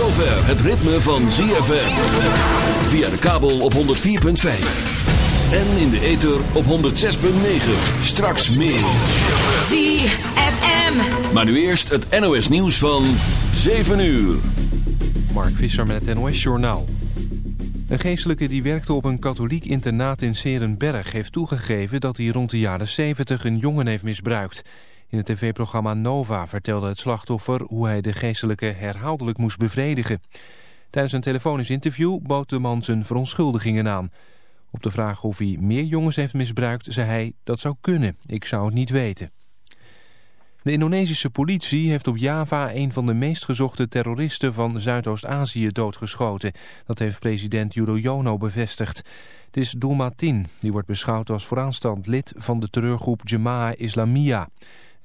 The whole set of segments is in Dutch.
het ritme van ZFM. Via de kabel op 104.5. En in de ether op 106.9. Straks meer. ZFM. Maar nu eerst het NOS nieuws van 7 uur. Mark Visser met het NOS Journaal. Een geestelijke die werkte op een katholiek internaat in Serenberg... heeft toegegeven dat hij rond de jaren 70 een jongen heeft misbruikt... In het tv-programma Nova vertelde het slachtoffer hoe hij de geestelijke herhaaldelijk moest bevredigen. Tijdens een telefonisch interview bood de man zijn verontschuldigingen aan. Op de vraag of hij meer jongens heeft misbruikt, zei hij dat zou kunnen. Ik zou het niet weten. De Indonesische politie heeft op Java een van de meest gezochte terroristen van Zuidoost-Azië doodgeschoten. Dat heeft president Yudhoyono bevestigd. Het is Doelmatin, die wordt beschouwd als vooraanstaand lid van de terreurgroep Jemaah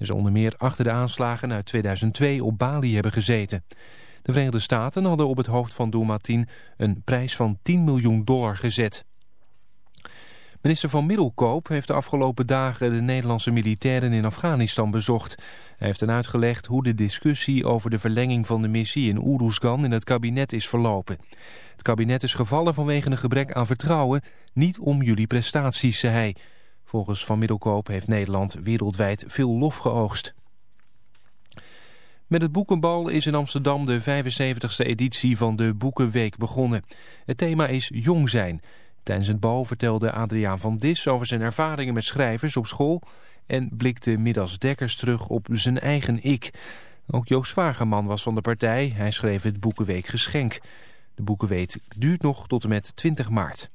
Ze onder meer achter de aanslagen uit 2002 op Bali hebben gezeten. De Verenigde Staten hadden op het hoofd van Doelmatin een prijs van 10 miljoen dollar gezet. Minister van Middelkoop heeft de afgelopen dagen de Nederlandse militairen in Afghanistan bezocht. Hij heeft hen uitgelegd hoe de discussie over de verlenging van de missie in Oeruzgan in het kabinet is verlopen. Het kabinet is gevallen vanwege een gebrek aan vertrouwen, niet om jullie prestaties, zei hij. Volgens Van Middelkoop heeft Nederland wereldwijd veel lof geoogst. Met het boekenbal is in Amsterdam de 75ste editie van de Boekenweek begonnen. Het thema is jong zijn. Tijdens het bal vertelde Adriaan van Dis over zijn ervaringen met schrijvers op school... en blikte Middags Dekkers terug op zijn eigen ik. Ook Joost Wageman was van de partij. Hij schreef het Boekenweek Geschenk. De Boekenweek duurt nog tot en met 20 maart.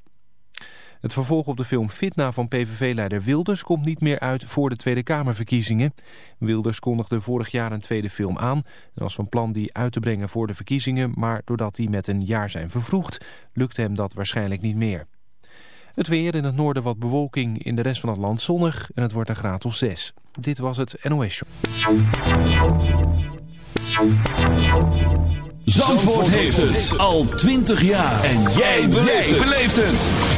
Het vervolg op de film Fitna van PVV-leider Wilders komt niet meer uit voor de Tweede Kamerverkiezingen. Wilders kondigde vorig jaar een tweede film aan en was van plan die uit te brengen voor de verkiezingen, maar doordat die met een jaar zijn vervroegd, lukte hem dat waarschijnlijk niet meer. Het weer in het noorden wat bewolking, in de rest van het land zonnig en het wordt een graad of 6. Dit was het NOS Show. Zandvoort heeft het al 20 jaar. En jij beleeft het.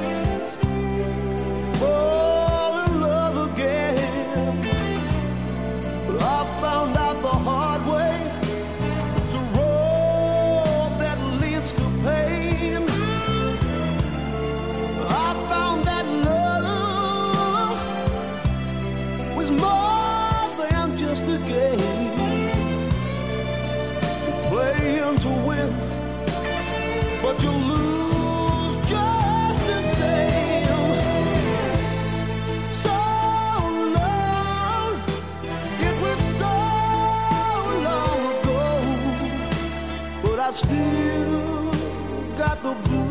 you got the blues.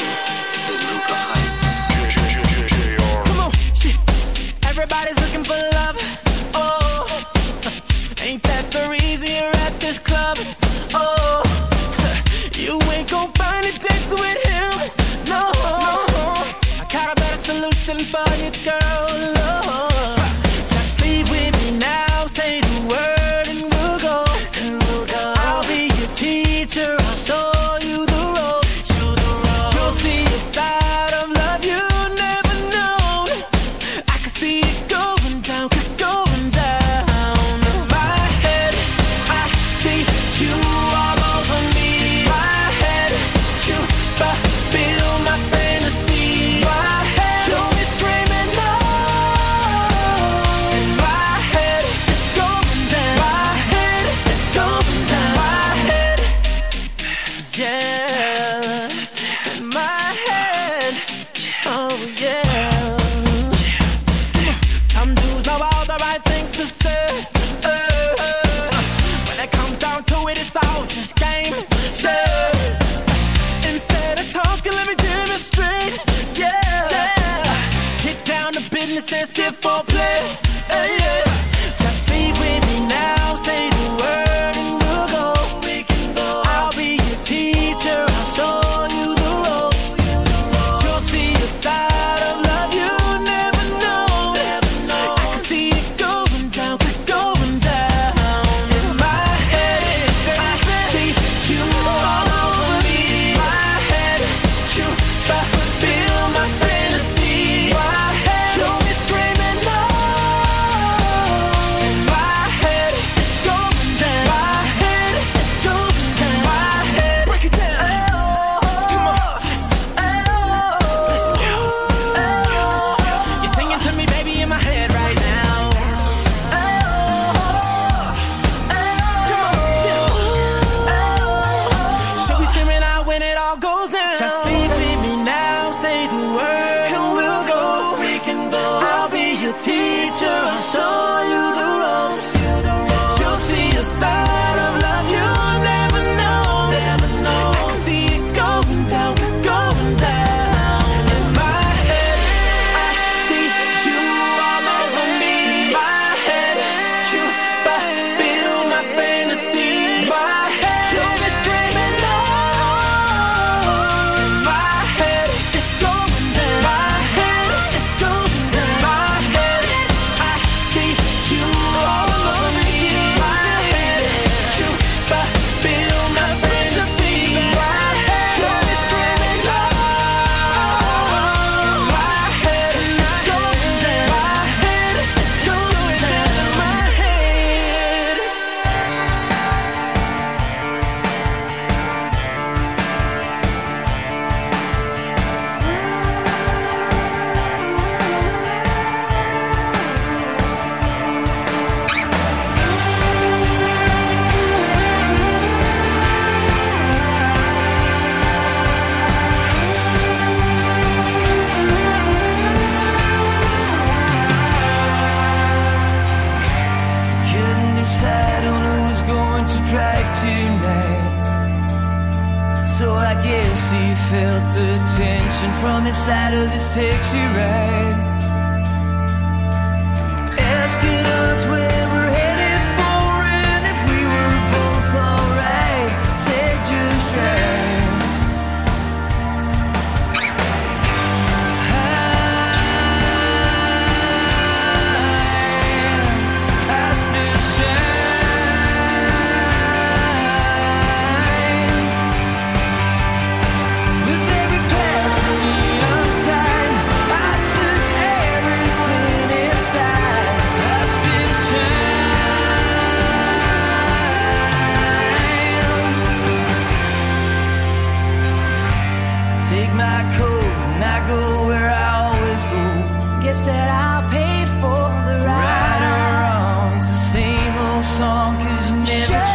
Everybody's looking for love.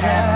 Yeah.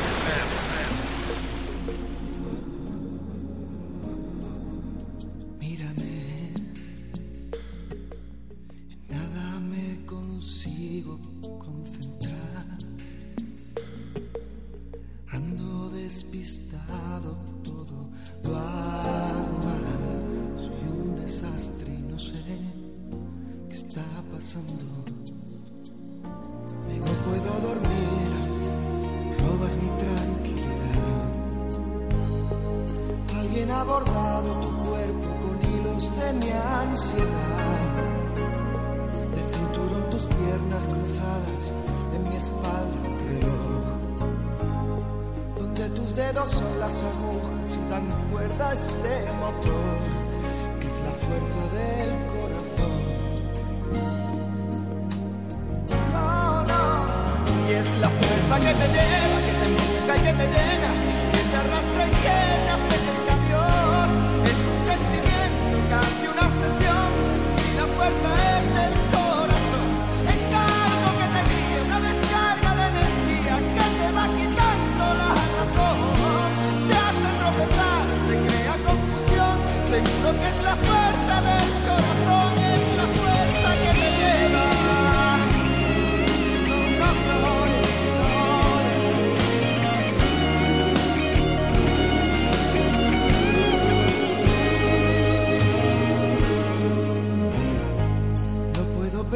Que te lleva, que te empuja y que te llena, que te arrastra y que te acerca a Dios. Es un sentimiento, casi una obsesión, si la fuerza es del corazón. Es algo que te guía, una descarga de energía que te va quitando la razón. Te hace tropezar, te crea confusión, seguro que es la fuerza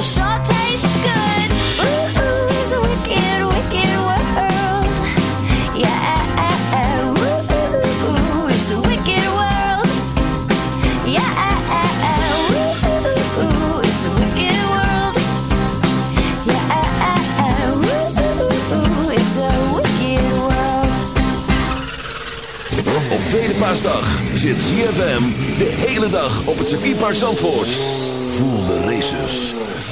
Shaw taste good, oe oe, it's a wicked, wicked world. Ja-e-e-e, woe it's a wicked world. Ja-e-e-e, woe it's a wicked world. Ja-e-e-e, woe it's a wicked world. Op tweede paasdag zit ZFM de hele dag op het cirkiepark Zandvoort. Voel de Races.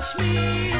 touch me.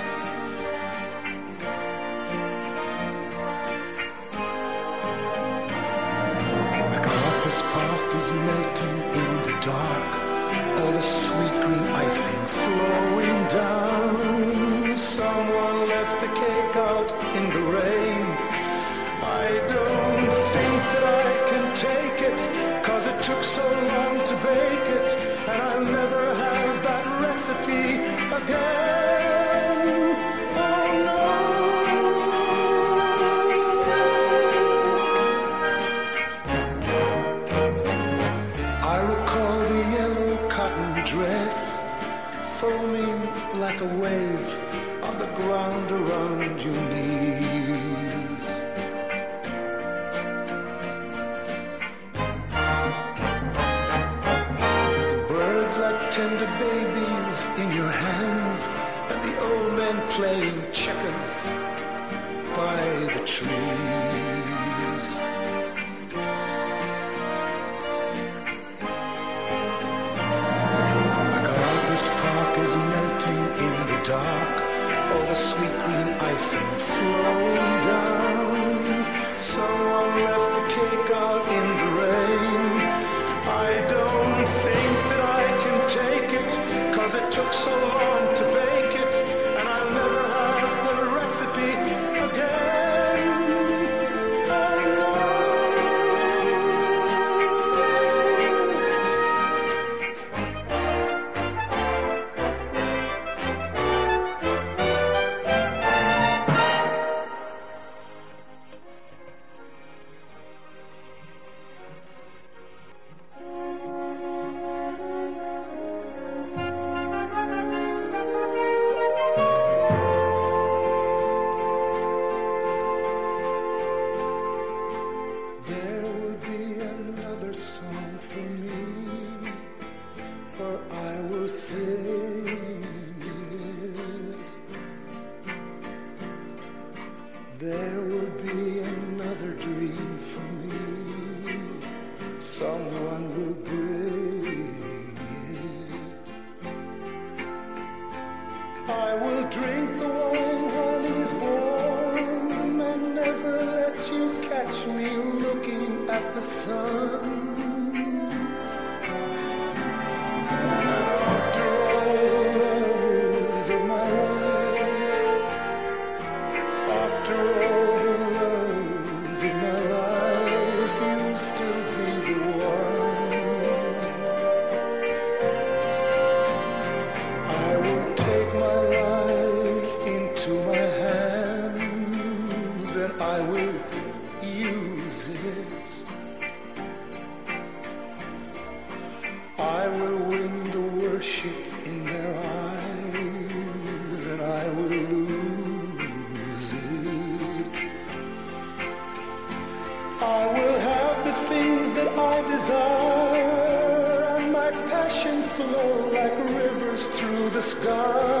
Through the sky.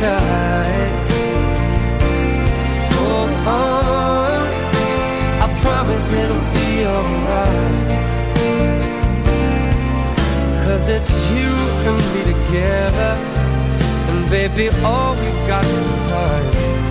Hold on, oh, uh, I promise it'll be alright. Cause it's you and me together. And baby, all we've got is time.